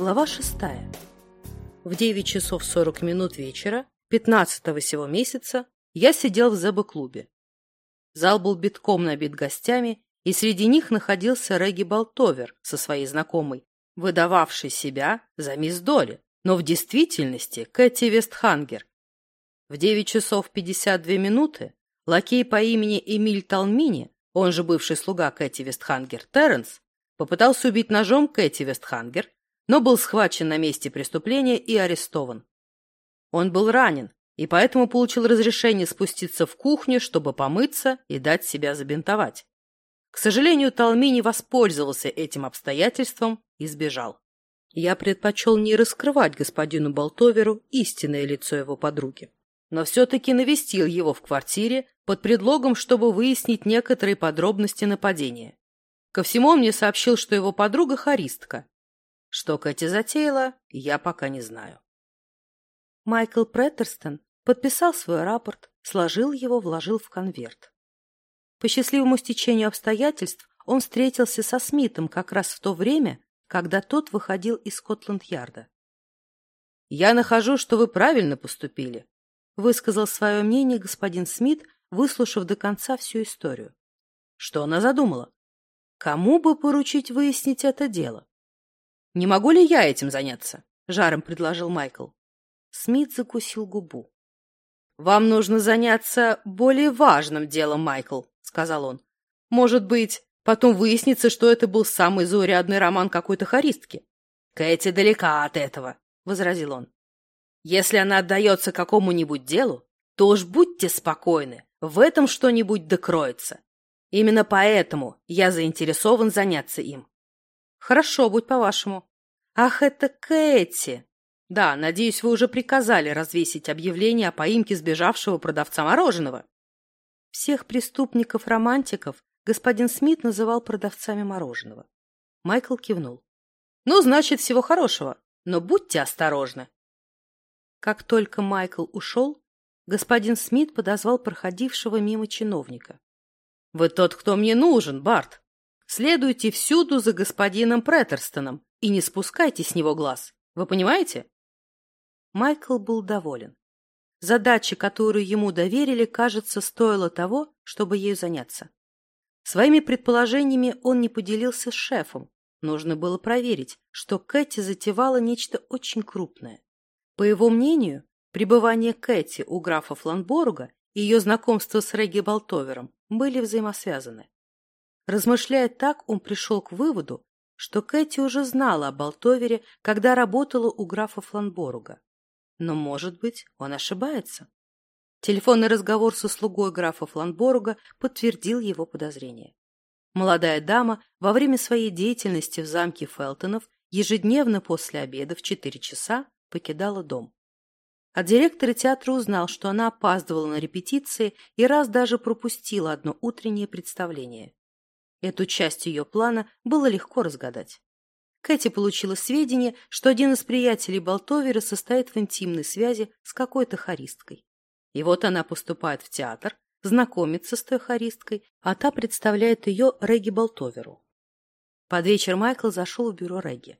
Глава шестая. В 9 часов 40 минут вечера, 15 сего месяца, я сидел в ЗБ-клубе. Зал был битком набит гостями, и среди них находился Регги Болтовер со своей знакомой, выдававшей себя за мисс Доли, но в действительности Кэти Вестхангер. В 9 часов 52 минуты лакей по имени Эмиль Талмини, он же бывший слуга Кэти Вестхангер, Терренс, попытался убить ножом Кэти Вестхангер, но был схвачен на месте преступления и арестован. Он был ранен и поэтому получил разрешение спуститься в кухню, чтобы помыться и дать себя забинтовать. К сожалению, Талмини воспользовался этим обстоятельством и сбежал. Я предпочел не раскрывать господину Болтоверу истинное лицо его подруги, но все-таки навестил его в квартире под предлогом, чтобы выяснить некоторые подробности нападения. Ко всему он мне сообщил, что его подруга харистка. Что Кэти затеяла, я пока не знаю. Майкл Преттерстон подписал свой рапорт, сложил его, вложил в конверт. По счастливому стечению обстоятельств он встретился со Смитом как раз в то время, когда тот выходил из Скотланд-Ярда. «Я нахожу, что вы правильно поступили», — высказал свое мнение господин Смит, выслушав до конца всю историю. Что она задумала? Кому бы поручить выяснить это дело? Не могу ли я этим заняться? Жаром предложил Майкл. Смит закусил губу. Вам нужно заняться более важным делом, Майкл, сказал он. Может быть, потом выяснится, что это был самый заурядный роман какой-то харистки. Кэти далека от этого, возразил он. Если она отдается какому-нибудь делу, то уж будьте спокойны, в этом что-нибудь докроется. Именно поэтому я заинтересован заняться им. Хорошо, будь по-вашему. Ах, это Кэти! Да, надеюсь, вы уже приказали развесить объявление о поимке сбежавшего продавца мороженого. Всех преступников-романтиков господин Смит называл продавцами мороженого. Майкл кивнул. Ну, значит, всего хорошего, но будьте осторожны. Как только Майкл ушел, господин Смит подозвал проходившего мимо чиновника. Вы тот, кто мне нужен, Барт. Следуйте всюду за господином Претерстоном и не спускайте с него глаз. Вы понимаете? Майкл был доволен. Задача, которую ему доверили, кажется, стоила того, чтобы ею заняться. Своими предположениями он не поделился с шефом. Нужно было проверить, что Кэти затевала нечто очень крупное. По его мнению, пребывание Кэти у графа Фланборга и ее знакомство с Регги Болтовером были взаимосвязаны. Размышляя так, он пришел к выводу, что Кэти уже знала о Болтовере, когда работала у графа Фланборуга. Но, может быть, он ошибается. Телефонный разговор со слугой графа Фланборуга подтвердил его подозрения. Молодая дама во время своей деятельности в замке Фелтонов ежедневно после обеда в четыре часа покидала дом. А директор театра узнал, что она опаздывала на репетиции и раз даже пропустила одно утреннее представление. Эту часть ее плана было легко разгадать. Кэти получила сведения, что один из приятелей Болтовера состоит в интимной связи с какой-то хористкой. И вот она поступает в театр, знакомится с той хористкой, а та представляет ее Регги Болтоверу. Под вечер Майкл зашел в бюро Регги.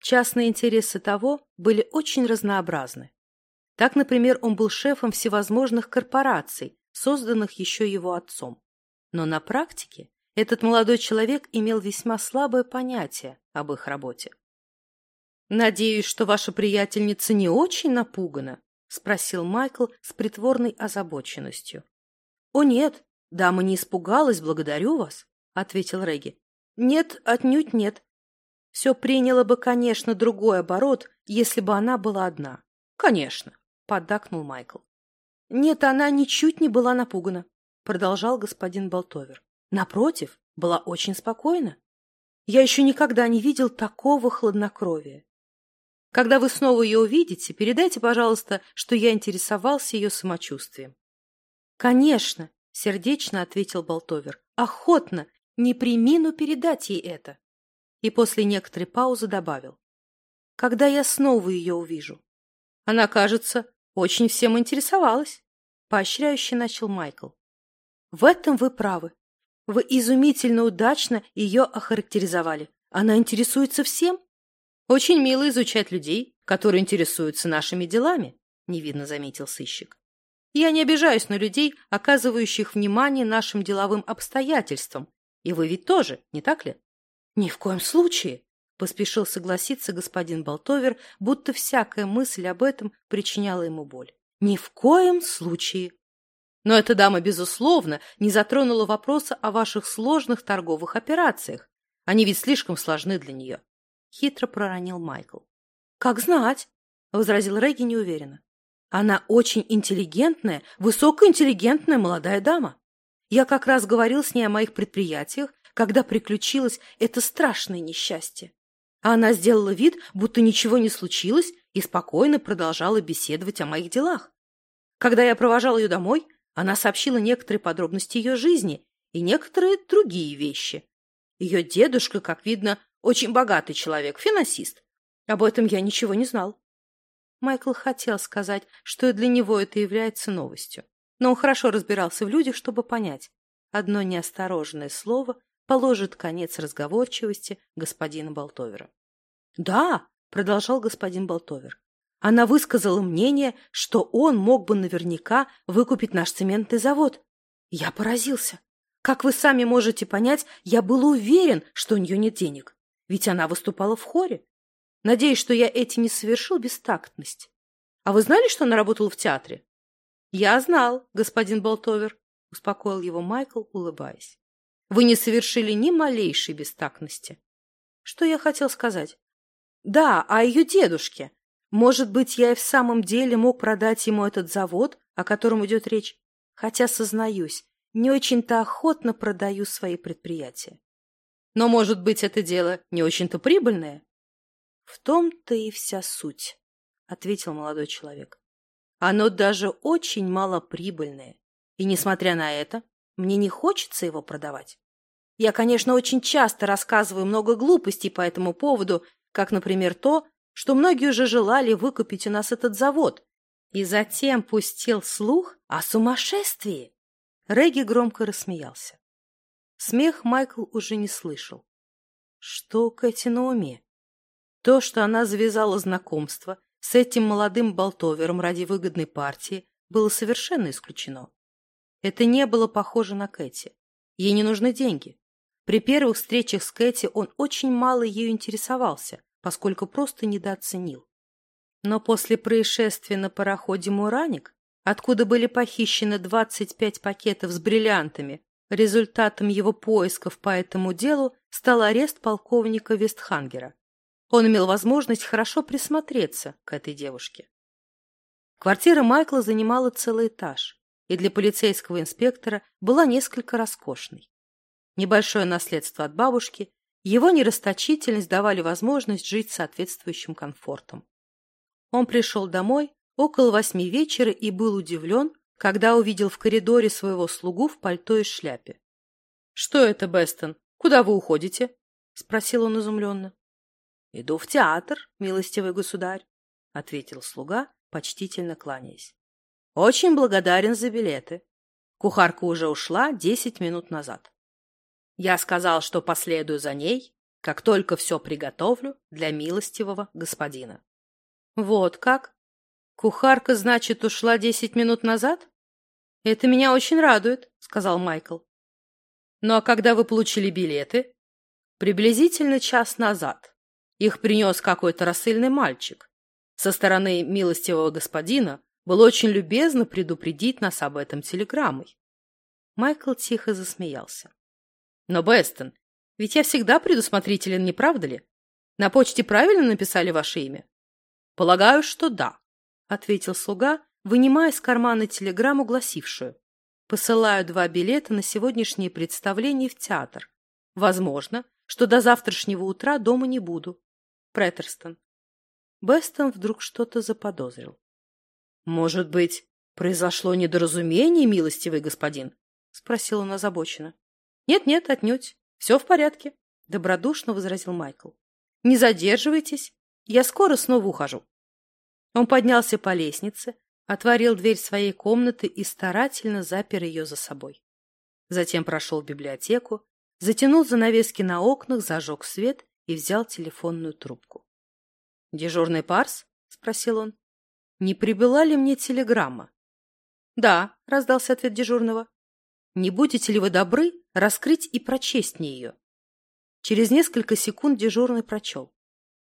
Частные интересы того были очень разнообразны. Так, например, он был шефом всевозможных корпораций, созданных еще его отцом. Но на практике этот молодой человек имел весьма слабое понятие об их работе. «Надеюсь, что ваша приятельница не очень напугана?» — спросил Майкл с притворной озабоченностью. «О, нет, дама не испугалась, благодарю вас», — ответил Регги. «Нет, отнюдь нет. Все приняло бы, конечно, другой оборот, если бы она была одна. Конечно. — поддакнул Майкл. «Нет, она ничуть не была напугана», — продолжал господин Болтовер. «Напротив, была очень спокойна. Я еще никогда не видел такого хладнокровия. Когда вы снова ее увидите, передайте, пожалуйста, что я интересовался ее самочувствием». «Конечно», — сердечно ответил Болтовер. «Охотно, не примину передать ей это». И после некоторой паузы добавил. «Когда я снова ее увижу?» Она, кажется, очень всем интересовалась. Поощряюще начал Майкл. В этом вы правы. Вы изумительно удачно ее охарактеризовали. Она интересуется всем. Очень мило изучать людей, которые интересуются нашими делами, невидно заметил сыщик. Я не обижаюсь на людей, оказывающих внимание нашим деловым обстоятельствам. И вы ведь тоже, не так ли? Ни в коем случае, поспешил согласиться господин Болтовер, будто всякая мысль об этом причиняла ему боль. Ни в коем случае. Но эта дама, безусловно, не затронула вопроса о ваших сложных торговых операциях. Они ведь слишком сложны для нее. Хитро проронил Майкл. Как знать, возразил Регги неуверенно. Она очень интеллигентная, высокоинтеллигентная молодая дама. Я как раз говорил с ней о моих предприятиях, когда приключилось это страшное несчастье. А она сделала вид, будто ничего не случилось, и спокойно продолжала беседовать о моих делах. Когда я провожал ее домой, она сообщила некоторые подробности ее жизни и некоторые другие вещи. Ее дедушка, как видно, очень богатый человек, финансист. Об этом я ничего не знал. Майкл хотел сказать, что и для него это является новостью. Но он хорошо разбирался в людях, чтобы понять. Одно неосторожное слово положит конец разговорчивости господина Болтовера. «Да», — продолжал господин Болтовер, «она высказала мнение, что он мог бы наверняка выкупить наш цементный завод. Я поразился. Как вы сами можете понять, я был уверен, что у нее нет денег. Ведь она выступала в хоре. Надеюсь, что я этим не совершил бестактность. А вы знали, что она работала в театре? Я знал, господин Болтовер, успокоил его Майкл, улыбаясь. Вы не совершили ни малейшей бестактности. Что я хотел сказать? Да, о ее дедушке. Может быть, я и в самом деле мог продать ему этот завод, о котором идет речь. Хотя, сознаюсь, не очень-то охотно продаю свои предприятия. Но, может быть, это дело не очень-то прибыльное? В том-то и вся суть, — ответил молодой человек. Оно даже очень малоприбыльное. И, несмотря на это, мне не хочется его продавать. Я, конечно, очень часто рассказываю много глупостей по этому поводу, как, например, то, что многие уже желали выкупить у нас этот завод, и затем пустил слух о сумасшествии. Регги громко рассмеялся. Смех Майкл уже не слышал. Что Кэти на уме? То, что она завязала знакомство с этим молодым болтовером ради выгодной партии, было совершенно исключено. Это не было похоже на Кэти. Ей не нужны деньги. При первых встречах с Кэти он очень мало ею интересовался, поскольку просто недооценил. Но после происшествия на пароходе «Мураник», откуда были похищены 25 пакетов с бриллиантами Результатом его поисков по этому делу стал арест полковника Вестхангера. Он имел возможность хорошо присмотреться к этой девушке. Квартира Майкла занимала целый этаж, и для полицейского инспектора была несколько роскошной. Небольшое наследство от бабушки, его нерасточительность давали возможность жить соответствующим комфортом. Он пришел домой около восьми вечера и был удивлен, когда увидел в коридоре своего слугу в пальто и шляпе. — Что это, Бестон? Куда вы уходите? — спросил он изумленно. — Иду в театр, милостивый государь, — ответил слуга, почтительно кланяясь. — Очень благодарен за билеты. Кухарка уже ушла десять минут назад. Я сказал, что последую за ней, как только все приготовлю для милостивого господина. — Вот как? «Кухарка, значит, ушла десять минут назад?» «Это меня очень радует», — сказал Майкл. «Ну а когда вы получили билеты?» «Приблизительно час назад. Их принес какой-то рассыльный мальчик. Со стороны милостивого господина было очень любезно предупредить нас об этом телеграммой». Майкл тихо засмеялся. «Но, Бестон, ведь я всегда предусмотрителен, не правда ли? На почте правильно написали ваше имя?» «Полагаю, что да», — ответил слуга, вынимая из кармана телеграмму, гласившую «Посылаю два билета на сегодняшнее представление в театр. Возможно, что до завтрашнего утра дома не буду. Претерстон». Бестон вдруг что-то заподозрил. «Может быть, произошло недоразумение, милостивый господин?» — спросил он озабоченно. «Нет-нет, отнюдь. Все в порядке», — добродушно возразил Майкл. «Не задерживайтесь. Я скоро снова ухожу». Он поднялся по лестнице, отворил дверь своей комнаты и старательно запер ее за собой. Затем прошел в библиотеку, затянул занавески на окнах, зажег свет и взял телефонную трубку. Дежурный парс? Спросил он. Не прибыла ли мне телеграмма? Да, раздался ответ дежурного. Не будете ли вы добры раскрыть и прочесть мне ее? Через несколько секунд дежурный прочел.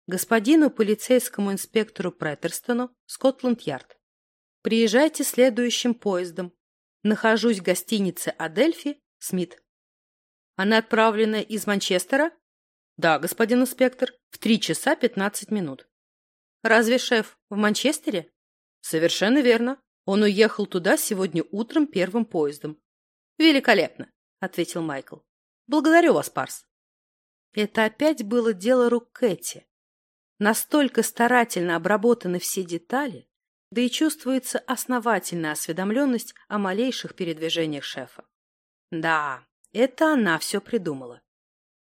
Господину полицейскому инспектору Претерстону, Скотланд-Ярд. Приезжайте следующим поездом. Нахожусь в гостинице Адельфи, Смит. Она отправлена из Манчестера? Да, господин инспектор, в три часа пятнадцать минут. Разве шеф в Манчестере? Совершенно верно. Он уехал туда сегодня утром первым поездом. Великолепно, ответил Майкл. Благодарю вас, Парс. Это опять было дело рук Кэти. Настолько старательно обработаны все детали, да и чувствуется основательная осведомленность о малейших передвижениях шефа. Да, это она все придумала.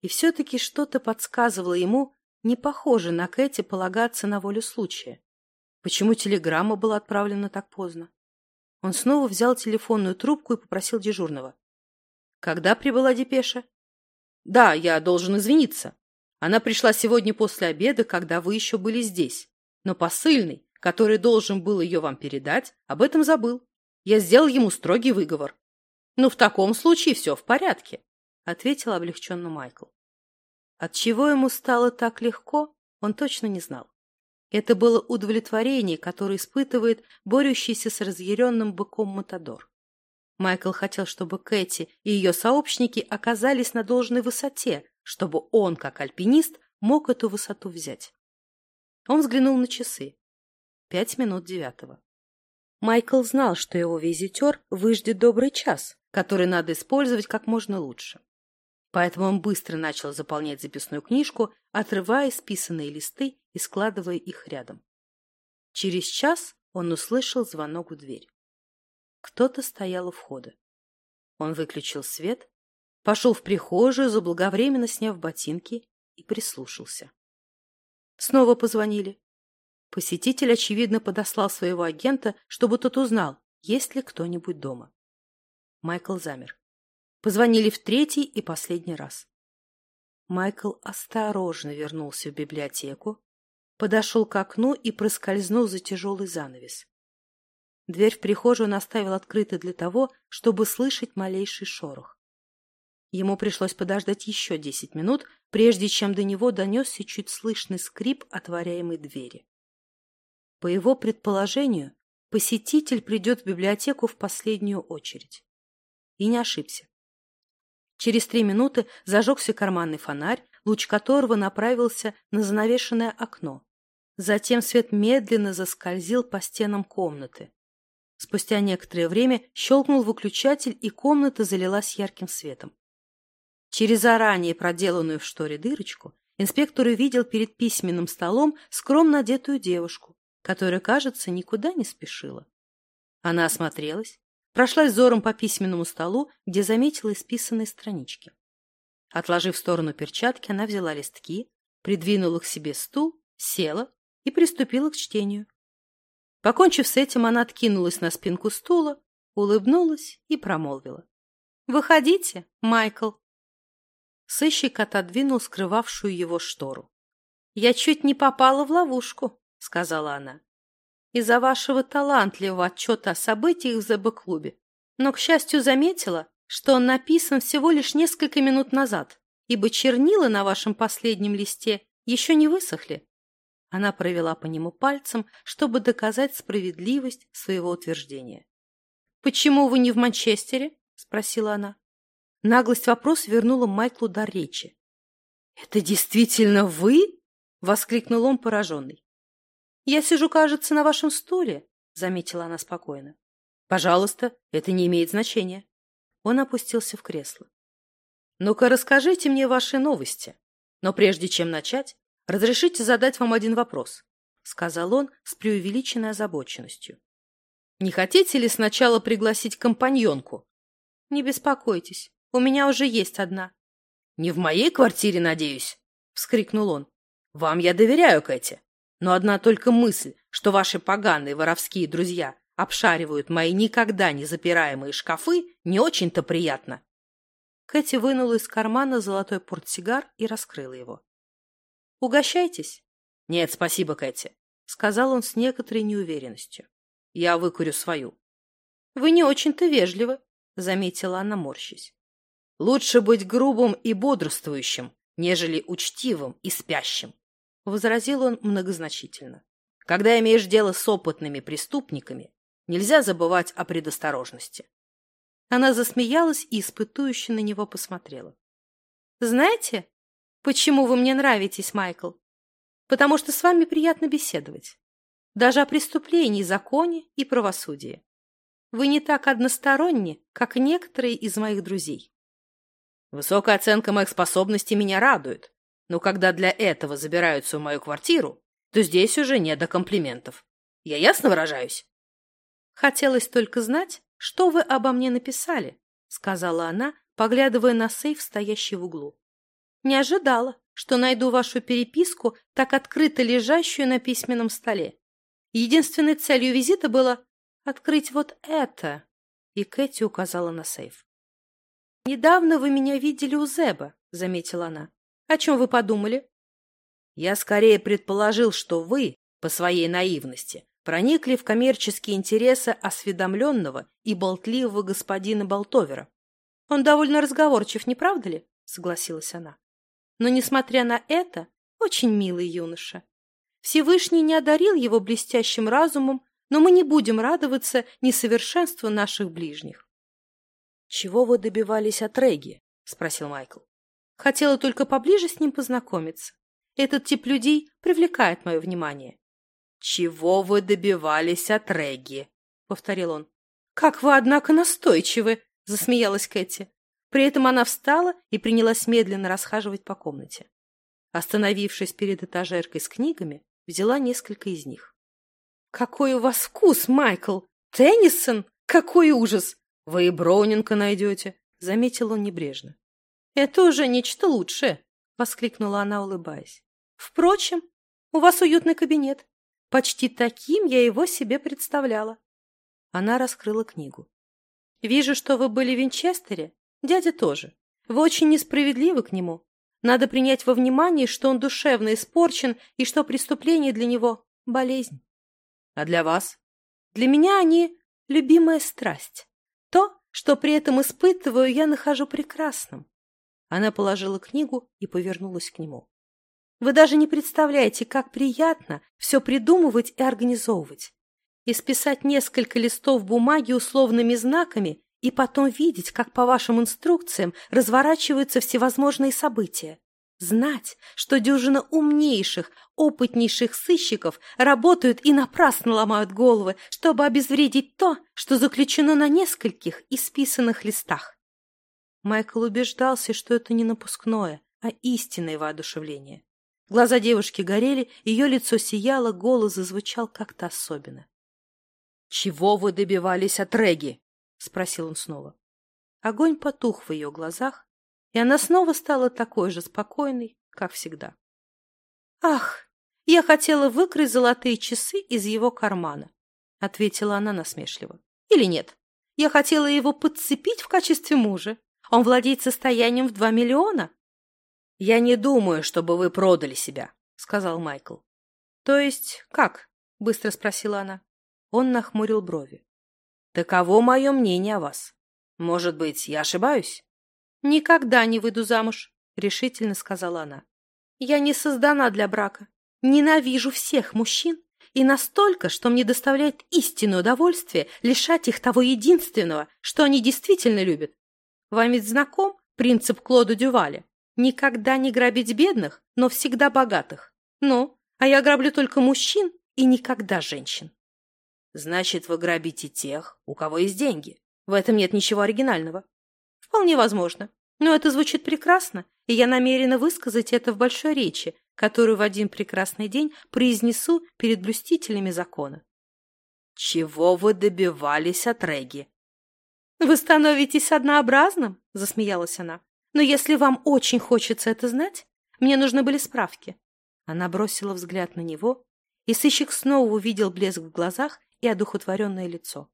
И все-таки что-то подсказывало ему, не похоже на Кэти полагаться на волю случая. Почему телеграмма была отправлена так поздно? Он снова взял телефонную трубку и попросил дежурного. «Когда прибыла депеша?» «Да, я должен извиниться. Она пришла сегодня после обеда, когда вы еще были здесь. Но посыльный, который должен был ее вам передать, об этом забыл. Я сделал ему строгий выговор». «Ну, в таком случае все в порядке», — ответил облегченно Майкл. Отчего ему стало так легко, он точно не знал. Это было удовлетворение, которое испытывает борющийся с разъяренным быком Матадор. Майкл хотел, чтобы Кэти и ее сообщники оказались на должной высоте, чтобы он, как альпинист, мог эту высоту взять. Он взглянул на часы. Пять минут девятого. Майкл знал, что его визитер выждет добрый час, который надо использовать как можно лучше. Поэтому он быстро начал заполнять записную книжку, отрывая списанные листы и складывая их рядом. Через час он услышал звонок в дверь. Кто-то стоял у входа. Он выключил свет, пошел в прихожую, заблаговременно сняв ботинки, и прислушался. Снова позвонили. Посетитель, очевидно, подослал своего агента, чтобы тот узнал, есть ли кто-нибудь дома. Майкл замер. Позвонили в третий и последний раз. Майкл осторожно вернулся в библиотеку, подошел к окну и проскользнул за тяжелый занавес. Дверь в прихожую он оставил открытой для того, чтобы слышать малейший шорох. Ему пришлось подождать еще десять минут, прежде чем до него донесся чуть слышный скрип отворяемой двери. По его предположению, посетитель придет в библиотеку в последнюю очередь. И не ошибся. Через три минуты зажегся карманный фонарь, луч которого направился на занавешенное окно. Затем свет медленно заскользил по стенам комнаты. Спустя некоторое время щелкнул выключатель, и комната залилась ярким светом. Через заранее проделанную в шторе дырочку инспектор увидел перед письменным столом скромно одетую девушку, которая, кажется, никуда не спешила. Она осмотрелась, прошлась взором по письменному столу, где заметила исписанные странички. Отложив в сторону перчатки, она взяла листки, придвинула к себе стул, села и приступила к чтению. Покончив с этим, она откинулась на спинку стула, улыбнулась и промолвила. «Выходите, Майкл!» Сыщик отодвинул скрывавшую его штору. «Я чуть не попала в ловушку», — сказала она из-за вашего талантливого отчета о событиях в ЗБ-клубе, но, к счастью, заметила, что он написан всего лишь несколько минут назад, ибо чернила на вашем последнем листе еще не высохли. Она провела по нему пальцем, чтобы доказать справедливость своего утверждения. «Почему вы не в Манчестере?» – спросила она. Наглость вопроса вернула Майклу дар речи. «Это действительно вы?» – воскликнул он пораженный. «Я сижу, кажется, на вашем стуле», — заметила она спокойно. «Пожалуйста, это не имеет значения». Он опустился в кресло. «Ну-ка, расскажите мне ваши новости. Но прежде чем начать, разрешите задать вам один вопрос», — сказал он с преувеличенной озабоченностью. «Не хотите ли сначала пригласить компаньонку?» «Не беспокойтесь, у меня уже есть одна». «Не в моей квартире, надеюсь?» — вскрикнул он. «Вам я доверяю, Кэти. Но одна только мысль, что ваши поганые воровские друзья обшаривают мои никогда не запираемые шкафы, не очень-то приятно. Кэти вынула из кармана золотой портсигар и раскрыла его. «Угощайтесь», — Нет, спасибо, Кэти, — сказал он с некоторой неуверенностью. Я выкурю свою. Вы не очень-то вежливы, — заметила она, морщись. Лучше быть грубым и бодрствующим, нежели учтивым и спящим, — возразил он многозначительно. Когда имеешь дело с опытными преступниками, нельзя забывать о предосторожности. Она засмеялась и испытующе на него посмотрела. «Знаете, почему вы мне нравитесь, Майкл? Потому что с вами приятно беседовать. Даже о преступлении, законе и правосудии. Вы не так односторонни, как некоторые из моих друзей. Высокая оценка моих способностей меня радует, но когда для этого забираются в мою квартиру, то здесь уже не до комплиментов. Я ясно выражаюсь? Хотелось только знать, что вы обо мне написали, сказала она, поглядывая на сейф, стоящий в углу. Не ожидала, что найду вашу переписку, так открыто лежащую на письменном столе. Единственной целью визита было открыть вот это. И Кэти указала на сейф. «Недавно вы меня видели у Зеба», — заметила она. «О чем вы подумали?» «Я скорее предположил, что вы, по своей наивности, проникли в коммерческие интересы осведомленного и болтливого господина Болтовера. Он довольно разговорчив, не правда ли?» — согласилась она. «Но, несмотря на это, очень милый юноша. Всевышний не одарил его блестящим разумом, но мы не будем радоваться несовершенству наших ближних. «Чего вы добивались от Реги?» — спросил Майкл. «Хотела только поближе с ним познакомиться. Этот тип людей привлекает мое внимание». «Чего вы добивались от Реги?» — повторил он. «Как вы, однако, настойчивы!» — засмеялась Кэти. При этом она встала и принялась медленно расхаживать по комнате. Остановившись перед этажеркой с книгами, взяла несколько из них. «Какой у вас вкус, Майкл! Теннисон? Какой ужас! Вы и Броунинга найдете, — заметил он небрежно. — Это уже нечто лучшее, — воскликнула она, улыбаясь. — Впрочем, у вас уютный кабинет. Почти таким я его себе представляла. Она раскрыла книгу. — Вижу, что вы были в Винчестере. Дядя тоже. Вы очень несправедливы к нему. Надо принять во внимание, что он душевно испорчен и что преступление для него — болезнь. — А для вас? — Для меня они — любимая страсть. То, что при этом испытываю, я нахожу прекрасным. Она положила книгу и повернулась к нему. Вы даже не представляете, как приятно все придумывать и организовывать. Исписать несколько листов бумаги условными знаками и потом видеть, как по вашим инструкциям разворачиваются всевозможные события. Знать, что дюжина умнейших, опытнейших сыщиков работают и напрасно ломают головы, чтобы обезвредить то, что заключено на нескольких исписанных листах. Майкл убеждался, что это не напускное, а истинное воодушевление. Глаза девушки горели, ее лицо сияло, голос зазвучал как-то особенно. — Чего вы добивались от Реги? — спросил он снова. Огонь потух в ее глазах, и она снова стала такой же спокойной, как всегда. «Ах, я хотела выкрасть золотые часы из его кармана», — ответила она насмешливо. «Или нет? Я хотела его подцепить в качестве мужа. Он владеет состоянием в два миллиона». «Я не думаю, чтобы вы продали себя», — сказал Майкл. «То есть как?» — быстро спросила она. Он нахмурил брови. «Таково мое мнение о вас. Может быть, я ошибаюсь?» «Никогда не выйду замуж», — решительно сказала она. «Я не создана для брака. Ненавижу всех мужчин и настолько, что мне доставляет истинное удовольствие лишать их того единственного, что они действительно любят. Вам ведь знаком принцип Клода Дюваля? Никогда не грабить бедных, но всегда богатых. Ну, а я граблю только мужчин и никогда женщин». «Значит, вы грабите тех, у кого есть деньги. В этом нет ничего оригинального. Вполне возможно. Но это звучит прекрасно, и я намерена высказать это в большой речи, которую в один прекрасный день произнесу перед блюстителями закона. «Чего вы добивались от Реги?» «Вы становитесь однообразным?» – засмеялась она. «Но если вам очень хочется это знать, мне нужны были справки». Она бросила взгляд на него, и сыщик снова увидел блеск в глазах и одухотворенное лицо.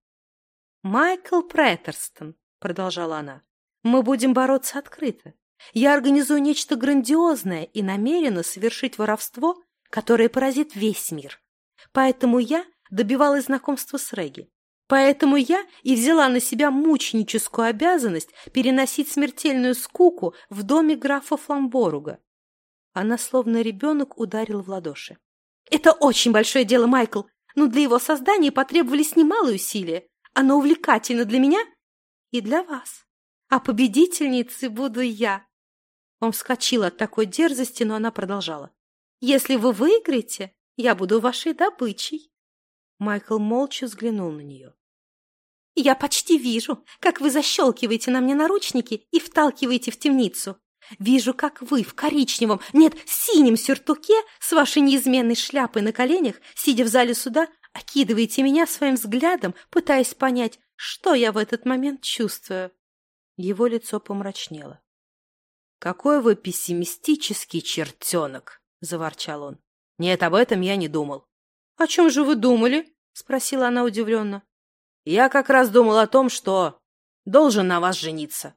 «Майкл Преттерстон», — продолжала она, мы будем бороться открыто. Я организую нечто грандиозное и намерена совершить воровство которая поразит весь мир. Поэтому я добивалась знакомства с Регги. Поэтому я и взяла на себя мученическую обязанность переносить смертельную скуку в доме графа Фламборуга. Она словно ребенок ударила в ладоши. «Это очень большое дело, Майкл, но для его создания потребовались немалые усилия. Оно увлекательно для меня и для вас. А победительницей буду я». Он вскочил от такой дерзости, но она продолжала. «Если вы выиграете, я буду вашей добычей». Майкл молча взглянул на нее. «Я почти вижу, как вы защелкиваете на мне наручники и вталкиваете в темницу. Вижу, как вы в коричневом, нет, синем сюртуке с вашей неизменной шляпой на коленях, сидя в зале суда, окидываете меня своим взглядом, пытаясь понять, что я в этот момент чувствую». Его лицо помрачнело. «Какой вы пессимистический чертенок!» — заворчал он. «Нет, об этом я не думал». «О чем же вы думали?» — спросила она удивленно. «Я как раз думал о том, что должен на вас жениться».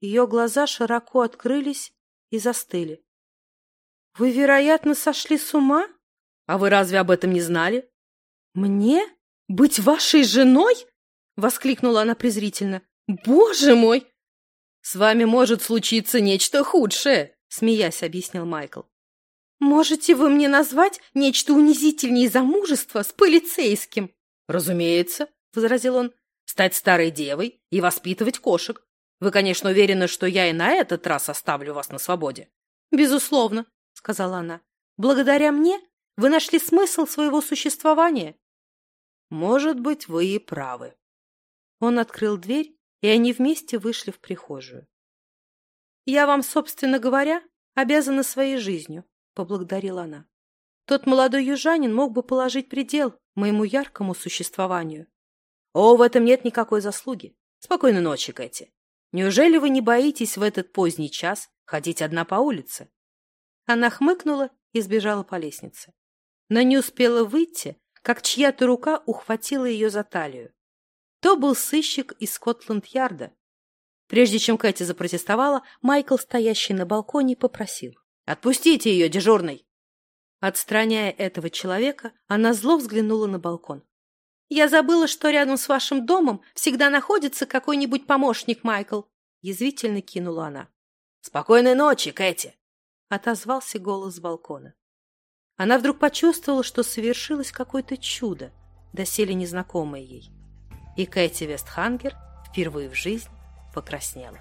Ее глаза широко открылись и застыли. «Вы, вероятно, сошли с ума? А вы разве об этом не знали?» «Мне? Быть вашей женой?» — воскликнула она презрительно. «Боже мой!» «С вами может случиться нечто худшее», — смеясь объяснил Майкл. «Можете вы мне назвать нечто унизительнее замужества с полицейским?» «Разумеется», — возразил он, — «стать старой девой и воспитывать кошек. Вы, конечно, уверены, что я и на этот раз оставлю вас на свободе?» «Безусловно», — сказала она. «Благодаря мне вы нашли смысл своего существования». «Может быть, вы и правы». Он открыл дверь, и они вместе вышли в прихожую. «Я вам, собственно говоря, обязана своей жизнью», поблагодарила она. Тот молодой южанин мог бы положить предел моему яркому существованию. О, в этом нет никакой заслуги. Спокойной ночи, Кэти. Неужели вы не боитесь в этот поздний час ходить одна по улице? Она хмыкнула и сбежала по лестнице. Но не успела выйти, как чья-то рука ухватила ее за талию. То был сыщик из Скотланд-Ярда. Прежде чем Кэти запротестовала, Майкл, стоящий на балконе, попросил. Отпустите ее, дежурный!» Отстраняя этого человека, она зло взглянула на балкон. «Я забыла, что рядом с вашим домом всегда находится какой-нибудь помощник, Майкл!» Язвительно кинула она. «Спокойной ночи, Кэти!» Отозвался голос с балкона. Она вдруг почувствовала, что совершилось какое-то чудо, доселе незнакомое ей. И Кэти Вестхангер впервые в жизни покраснела.